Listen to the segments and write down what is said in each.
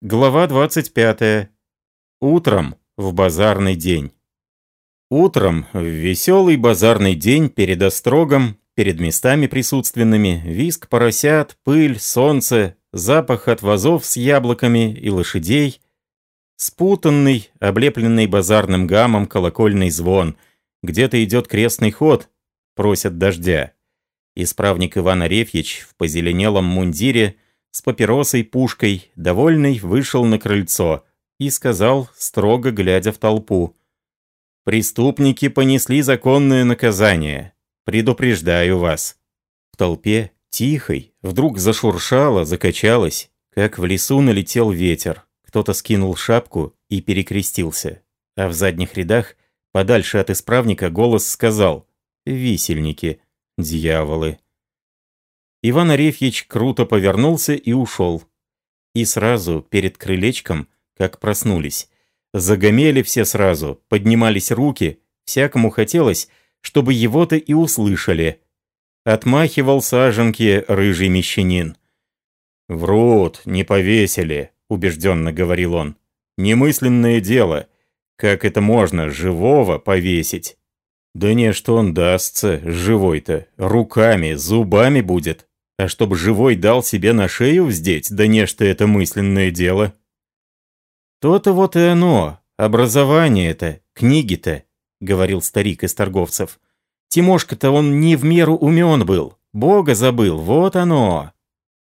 Глава 25. Утром в базарный день. Утром в веселый базарный день перед острогом, перед местами присутственными, виск поросят, пыль, солнце, запах от вазов с яблоками и лошадей, спутанный, облепленный базарным гамом колокольный звон, где-то идет крестный ход, просят дождя. Исправник Иван Арефьевич в позеленелом мундире – с папиросой, пушкой, довольный, вышел на крыльцо и сказал, строго глядя в толпу. «Преступники понесли законное наказание. Предупреждаю вас». В толпе, тихой, вдруг зашуршало, закачалось, как в лесу налетел ветер. Кто-то скинул шапку и перекрестился. А в задних рядах, подальше от исправника, голос сказал «Висельники, дьяволы». Иван Арефьевич круто повернулся и ушел. И сразу, перед крылечком, как проснулись, загомели все сразу, поднимались руки, всякому хотелось, чтобы его-то и услышали. Отмахивал саженки рыжий мещанин. «Врут, не повесили», — убежденно говорил он. «Немысленное дело. Как это можно живого повесить?» «Да не, что он дастся, живой-то, руками, зубами будет. А чтобы живой дал себе на шею вздеть, да нечто это мысленное дело. То-то вот и оно, образование-то, книги-то, говорил старик из торговцев. Тимошка-то он не в меру умен был, Бога забыл, вот оно.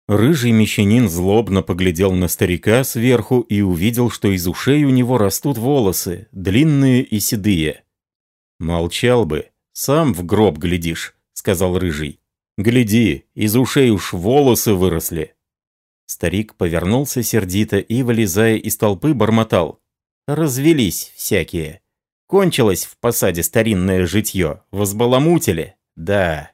Рыжий мещанин злобно поглядел на старика сверху и увидел, что из ушей у него растут волосы, длинные и седые. «Молчал бы, сам в гроб глядишь», — сказал Рыжий. Гляди, из ушей уж волосы выросли. Старик повернулся сердито и, вылезая из толпы, бормотал. Развелись всякие. Кончилось в посаде старинное житье. Возбаламутили? Да.